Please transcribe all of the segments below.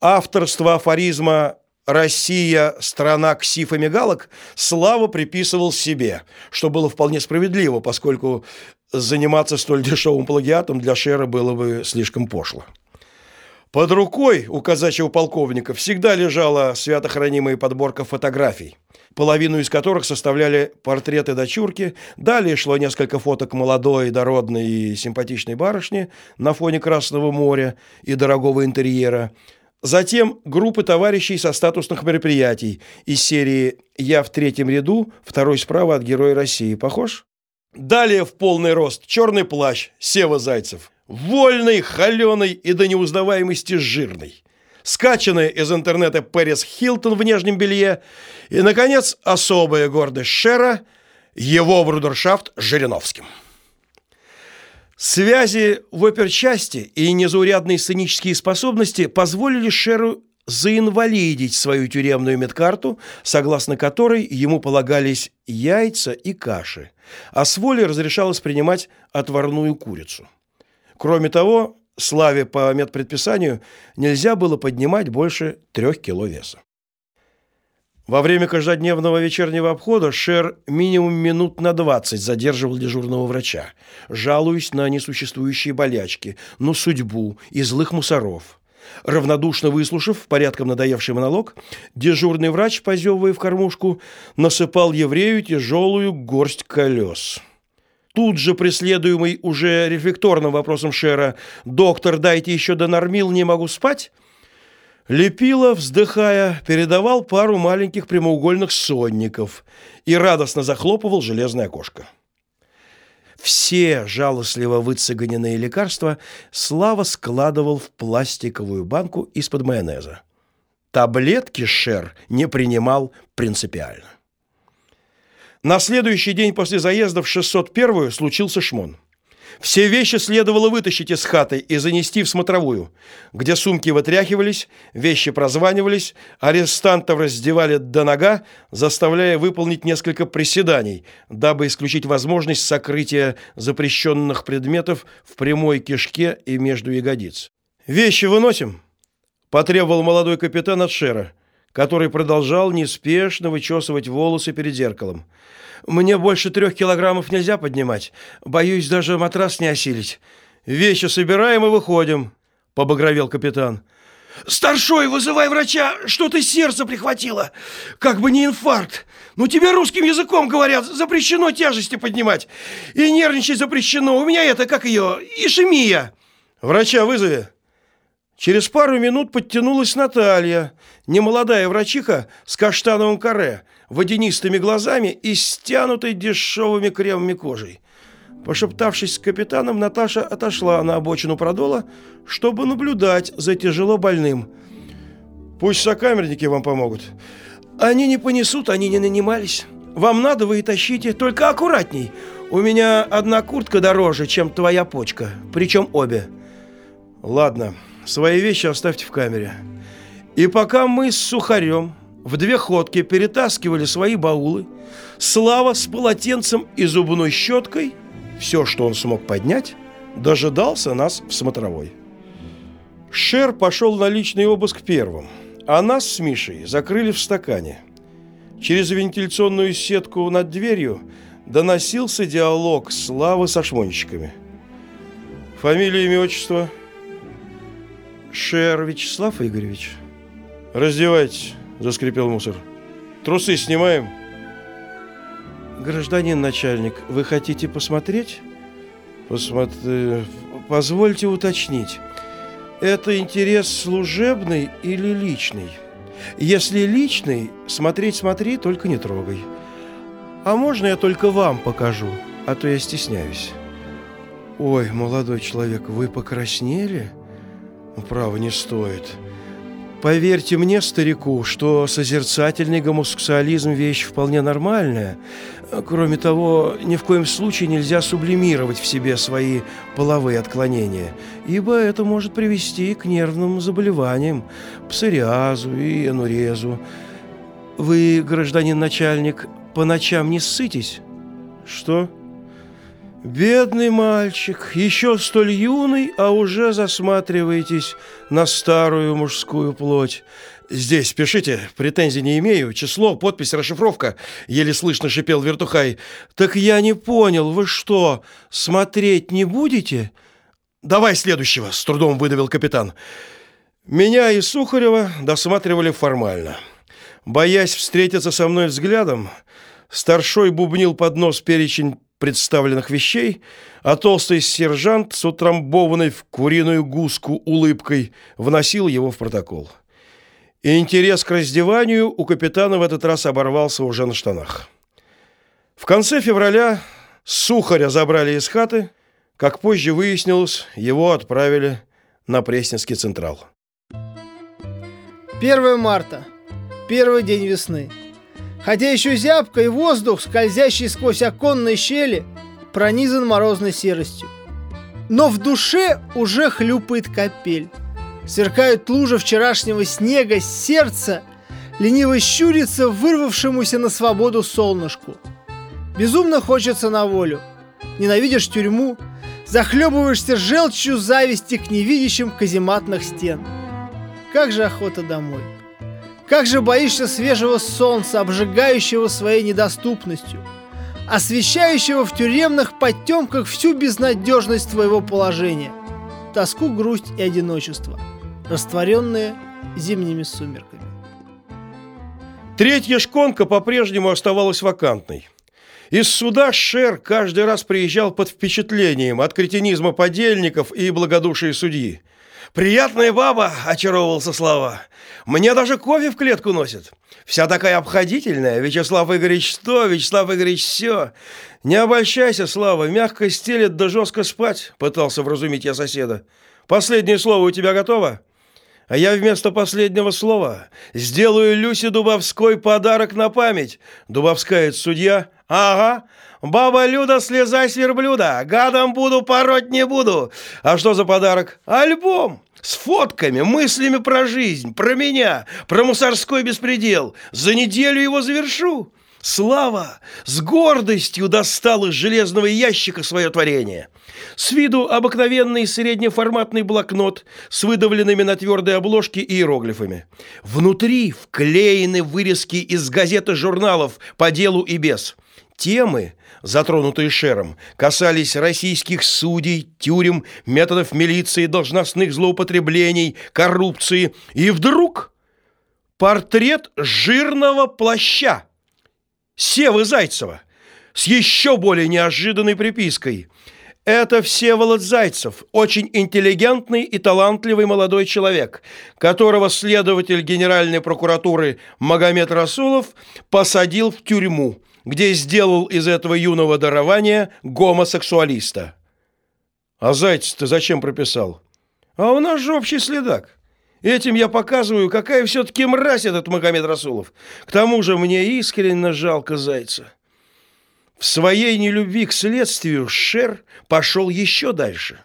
Авторство афоризма «Россия – страна ксив и мигалок» Слава приписывал себе, что было вполне справедливо, поскольку заниматься столь дешевым плагиатом для Шера было бы слишком пошло. Под рукой у казачьего полковника всегда лежала святохранимая подборка фотографий, половину из которых составляли портреты дочурки, далее шло несколько фоток молодой, дородной и симпатичной барышни на фоне Красного моря и дорогого интерьера, затем группы товарищей со статусных мероприятий из серии «Я в третьем ряду, второй справа от Героя России». Похож? Далее в полный рост черный плащ Сева Зайцев – Вольный, холеный и до неузнаваемости жирный. Скачанная из интернета Пэрис Хилтон в нижнем белье. И, наконец, особая гордость Шера – его брудершафт с Жириновским. Связи в оперчасти и незаурядные сценические способности позволили Шеру заинвалидить свою тюремную медкарту, согласно которой ему полагались яйца и каши, а с воли разрешалось принимать отварную курицу. Кроме того, Славе по медпредписанию нельзя было поднимать больше трех кило веса. Во время каждодневного вечернего обхода Шер минимум минут на 20 задерживал дежурного врача, жалуясь на несуществующие болячки, на судьбу и злых мусоров. Равнодушно выслушав порядком надоевший монолог, дежурный врач, позевывая в кормушку, насыпал еврею тяжелую горсть колес – Тут же преследуемый уже рефлекторным вопросом Шера «Доктор, дайте еще до нормил, не могу спать?» Лепила, вздыхая, передавал пару маленьких прямоугольных сонников и радостно захлопывал железное окошко. Все жалостливо выцеганенные лекарства Слава складывал в пластиковую банку из-под майонеза. Таблетки Шер не принимал принципиально. На следующий день после заезда в 601-ю случился шмон. Все вещи следовало вытащить из хаты и занести в смотровую, где сумки вытряхивались, вещи прозванивались, арестантов раздевали до нога, заставляя выполнить несколько приседаний, дабы исключить возможность сокрытия запрещенных предметов в прямой кишке и между ягодиц. «Вещи выносим», – потребовал молодой капитан от Шера – который продолжал неспешно вычесывать волосы перед зеркалом. «Мне больше трех килограммов нельзя поднимать. Боюсь даже матрас не осилить. Вещи собираем и выходим», — побагровел капитан. «Старшой, вызывай врача! Что-то сердце прихватило! Как бы не инфаркт! Ну тебе русским языком говорят, запрещено тяжести поднимать! И нервничать запрещено! У меня это, как ее, ишемия!» «Врача вызови!» Через пару минут подтянулась Наталья, немолодая врачиха с каштановым каре, водянистыми глазами и стянутой дешевыми кремами кожей. Пошептавшись с капитаном, Наташа отошла на обочину продола, чтобы наблюдать за тяжело больным. «Пусть сокамерники вам помогут». «Они не понесут, они не нанимались. Вам надо, вы и тащите, только аккуратней. У меня одна куртка дороже, чем твоя почка, причем обе». «Ладно». Свои вещи оставьте в камере. И пока мы с Сухарем в две ходки перетаскивали свои баулы, Слава с полотенцем и зубной щеткой, все, что он смог поднять, дожидался нас в смотровой. Шер пошел на личный обыск первым, а нас с Мишей закрыли в стакане. Через вентиляционную сетку над дверью доносился диалог Славы со шмонщиками. Фамилия, имя, отчество – Шер Вячеслав Игоревич. Раздевайтесь, заскрипел мусор. Трусы снимаем. Гражданин начальник, вы хотите посмотреть? Посмотри... Позвольте уточнить. Это интерес служебный или личный? Если личный, смотреть смотри, только не трогай. А можно я только вам покажу, а то я стесняюсь. Ой, молодой человек, вы покраснели? Право не стоит. Поверьте мне, старику, что созерцательный гомосексуализм – вещь вполне нормальная. Кроме того, ни в коем случае нельзя сублимировать в себе свои половые отклонения, ибо это может привести к нервным заболеваниям, псориазу и энурезу. Вы, гражданин начальник, по ночам не ссытесь? Что? Бедный мальчик, еще столь юный, а уже засматриваетесь на старую мужскую плоть. Здесь пишите, претензий не имею. Число, подпись, расшифровка. Еле слышно шипел Вертухай. Так я не понял, вы что, смотреть не будете? Давай следующего, с трудом выдавил капитан. Меня и Сухарева досматривали формально. Боясь встретиться со мной взглядом, старшой бубнил под нос перечень представленных вещей, а толстый сержант с утрамбованной в куриную гуску улыбкой вносил его в протокол. И интерес к раздеванию у капитана в этот раз оборвался уже на штанах. В конце февраля Сухаря забрали из хаты, как позже выяснилось, его отправили на Пресненский Централ. 1 марта. Первый день весны. Хотя еще зябко, и воздух, скользящий сквозь оконные щели, пронизан морозной серостью. Но в душе уже хлюпает капель. Сверкают лужи вчерашнего снега, сердце лениво щурится вырвавшемуся на свободу солнышку. Безумно хочется на волю. Ненавидишь тюрьму, захлебываешься желчью зависти к невидящим казематных стен. Как же охота домой. Как же боишься свежего солнца, обжигающего своей недоступностью, освещающего в тюремных потемках всю безнадежность твоего положения, тоску, грусть и одиночество, растворенные зимними сумерками. Третья шконка по-прежнему оставалась вакантной. Из суда Шер каждый раз приезжал под впечатлением от кретинизма подельников и благодушия судьи. «Приятная баба!» – очаровывался Слава. «Мне даже кофе в клетку носит. Вся такая обходительная. Вячеслав Игоревич что, Вячеслав Игоревич все. Не обольщайся, Слава, мягко стелет да жестко спать», – пытался вразумить я соседа. «Последнее слово у тебя готово?» А я вместо последнего слова сделаю Люсе Дубовской подарок на память. Дубовская судья. Ага. Баба Люда, слезай с верблюда. Гадом буду, пороть не буду. А что за подарок? Альбом с фотками, мыслями про жизнь, про меня, про мусорской беспредел. За неделю его завершу. Слава с гордостью достал из железного ящика свое творение. С виду обыкновенный среднеформатный блокнот с выдавленными на твердой обложке иероглифами. Внутри вклеены вырезки из газет и журналов по делу и без. Темы, затронутые Шером, касались российских судей, тюрем, методов милиции, должностных злоупотреблений, коррупции. И вдруг портрет жирного плаща Севы Зайцева с еще более неожиданной припиской. Это Всеволод Зайцев, очень интеллигентный и талантливый молодой человек, которого следователь Генеральной прокуратуры Магомед Расулов посадил в тюрьму – где сделал из этого юного дарования гомосексуалиста. А Зайцев-то зачем прописал? А у нас же общий следак. Этим я показываю, какая все-таки мразь этот Магомед Расулов. К тому же мне искренне жалко Зайца. В своей нелюбви к следствию Шер пошел еще дальше.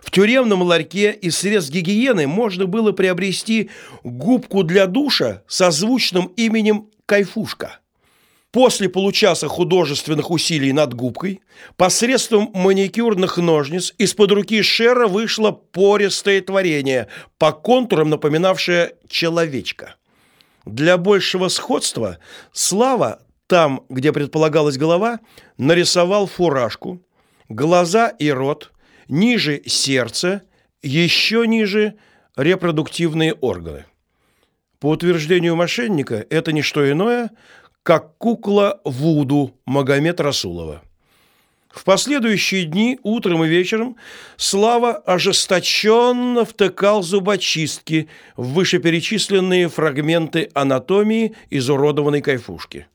В тюремном ларьке из средств гигиены можно было приобрести губку для душа со звучным именем «Кайфушка». После получаса художественных усилий над губкой, посредством маникюрных ножниц из-под руки Шера вышло пористое творение, по контурам напоминавшее человечка. Для большего сходства Слава там, где предполагалась голова, нарисовал фуражку, глаза и рот, ниже сердце, еще ниже репродуктивные органы. По утверждению мошенника, это не что иное, как кукла Вуду Магомед Расулова. В последующие дни, утром и вечером, Слава ожесточенно втыкал зубочистки в вышеперечисленные фрагменты анатомии изуродованной кайфушки.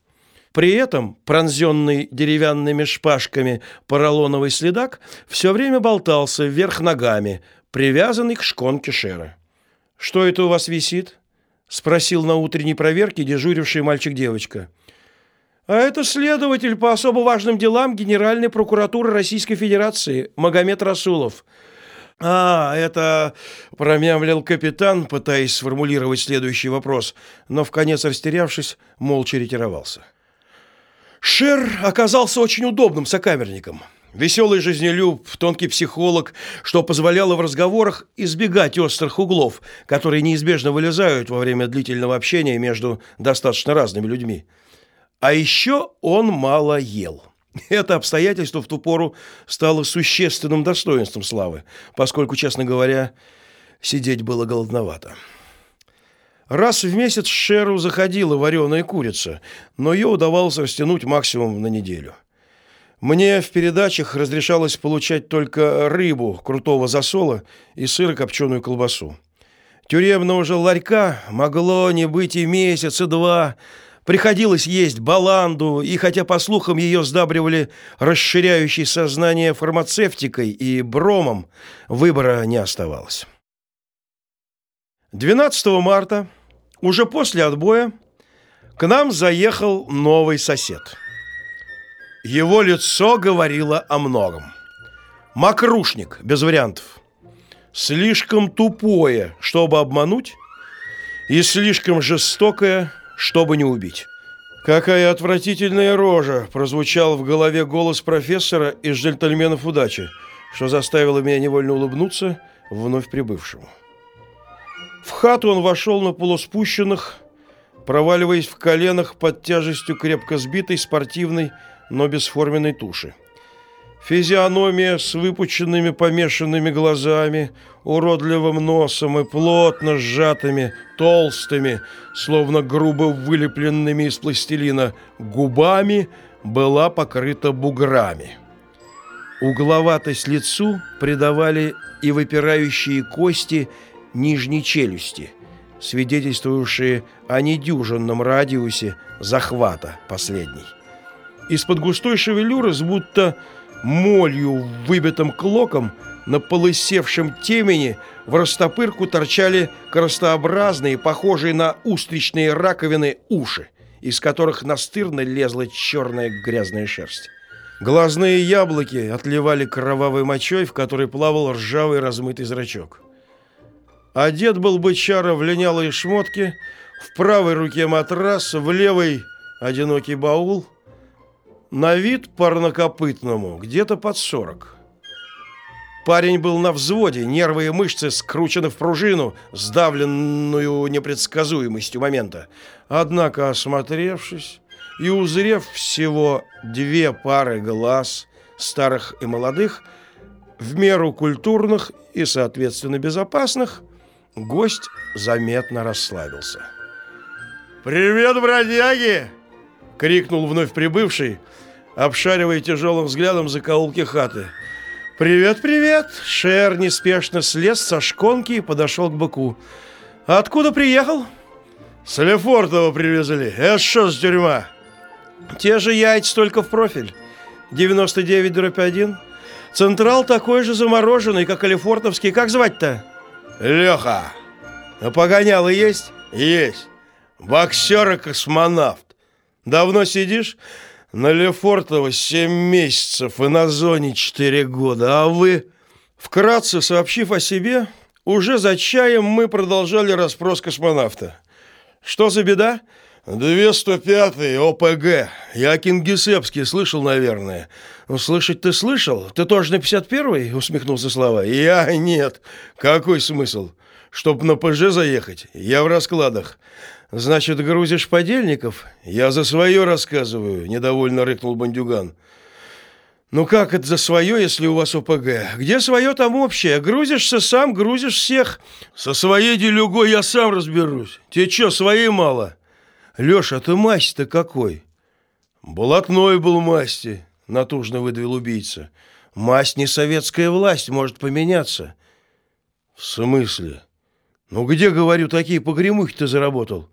При этом пронзенный деревянными шпажками поролоновый следак все время болтался вверх ногами, привязанный к шконке Шера. «Что это у вас висит?» – спросил на утренней проверке дежуривший мальчик-девочка. А это следователь по особо важным делам Генеральной прокуратуры Российской Федерации Магомед Расулов. А, это промямлил капитан, пытаясь сформулировать следующий вопрос, но в конец растерявшись, молча ретировался. Шер оказался очень удобным сокамерником. Веселый жизнелюб, тонкий психолог, что позволяло в разговорах избегать острых углов, которые неизбежно вылезают во время длительного общения между достаточно разными людьми. А еще он мало ел. Это обстоятельство в ту пору стало существенным достоинством Славы, поскольку, честно говоря, сидеть было голодновато. Раз в месяц Шеру заходила вареная курица, но ее удавалось растянуть максимум на неделю – мне в передачах разрешалось получать только рыбу крутого засола и сыро-копченую колбасу. Тюремного же ларька могло не быть и месяца два. Приходилось есть баланду, и хотя, по слухам, ее сдабривали расширяющей сознание фармацевтикой и бромом, выбора не оставалось. 12 марта, уже после отбоя, к нам заехал новый сосед – его лицо говорило о многом. Макрушник, без вариантов. Слишком тупое, чтобы обмануть, и слишком жестокое, чтобы не убить. «Какая отвратительная рожа!» – прозвучал в голове голос профессора из «Джентльменов удачи», что заставило меня невольно улыбнуться вновь прибывшему. В хату он вошел на полуспущенных, проваливаясь в коленах под тяжестью крепко сбитой спортивной но бесформенной туши. Физиономия с выпученными помешанными глазами, уродливым носом и плотно сжатыми, толстыми, словно грубо вылепленными из пластилина, губами была покрыта буграми. Угловатость лицу придавали и выпирающие кости нижней челюсти, свидетельствующие о недюжинном радиусе захвата последней. Из-под густой шевелюры, с будто молью выбитым клоком, на полысевшем темени в растопырку торчали крестообразные, похожие на устричные раковины, уши, из которых настырно лезла черная грязная шерсть. Глазные яблоки отливали кровавой мочой, в которой плавал ржавый размытый зрачок. Одет был бычара в линялые шмотки, в правой руке матрас, в левой одинокий баул – на вид парнокопытному где-то под сорок. Парень был на взводе, нервы и мышцы скручены в пружину, сдавленную непредсказуемостью момента. Однако, осмотревшись и узрев всего две пары глаз, старых и молодых, в меру культурных и, соответственно, безопасных, гость заметно расслабился. «Привет, бродяги!» — крикнул вновь прибывший, обшаривая тяжелым взглядом закоулки хаты. «Привет, привет!» Шер неспешно слез со шконки и подошел к быку. «Откуда приехал?» «С Лефортово привезли. Это что за тюрьма?» «Те же яйца, только в профиль. 99 дробь 1. Централ такой же замороженный, как и Лефортовский. Как звать-то?» «Леха!» «А погоняло есть?» «Есть. Боксер и космонавт. Давно сидишь?» На Лефортово семь месяцев и на зоне четыре года, а вы...» Вкратце сообщив о себе, уже за чаем мы продолжали расспрос космонавта. «Что за беда?» «Две сто пятый ОПГ. Я Кингисеппский слышал, наверное». «Ну, слышать ты слышал? Ты тоже на 51-й?» — усмехнулся Слава. «Я нет. Какой смысл? Чтоб на ПЖ заехать? Я в раскладах. «Значит, грузишь подельников?» «Я за свое рассказываю», — недовольно рыкнул бандюган. «Ну как это за свое, если у вас ОПГ? Где свое, там общее. Грузишься сам, грузишь всех. Со своей делюгой я сам разберусь. Тебе что, своей мало?» «Леша, ты масть-то какой?» «Блатной был масти», — натужно выдавил убийца. «Масть не советская власть, может поменяться». «В смысле? Ну где, говорю, такие погремухи ты заработал?»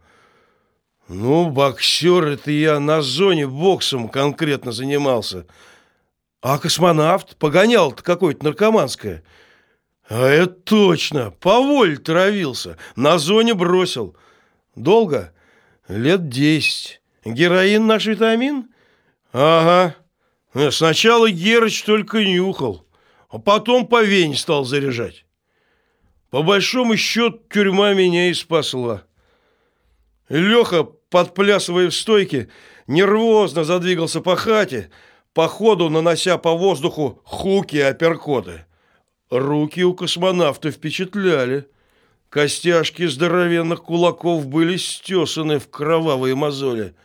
Ну, боксер, это я на зоне боксом конкретно занимался. А космонавт? Погонял-то какое-то наркоманское. А это точно, по воле травился, на зоне бросил. Долго? Лет десять. Героин наш витамин? Ага. Сначала Герыч только нюхал, а потом по вене стал заряжать. По большому счету тюрьма меня и спасла. Леха, подплясывая в стойке, нервозно задвигался по хате, по ходу нанося по воздуху хуки и апперкоты. Руки у космонавта впечатляли. Костяшки здоровенных кулаков были стесаны в кровавые мозоли –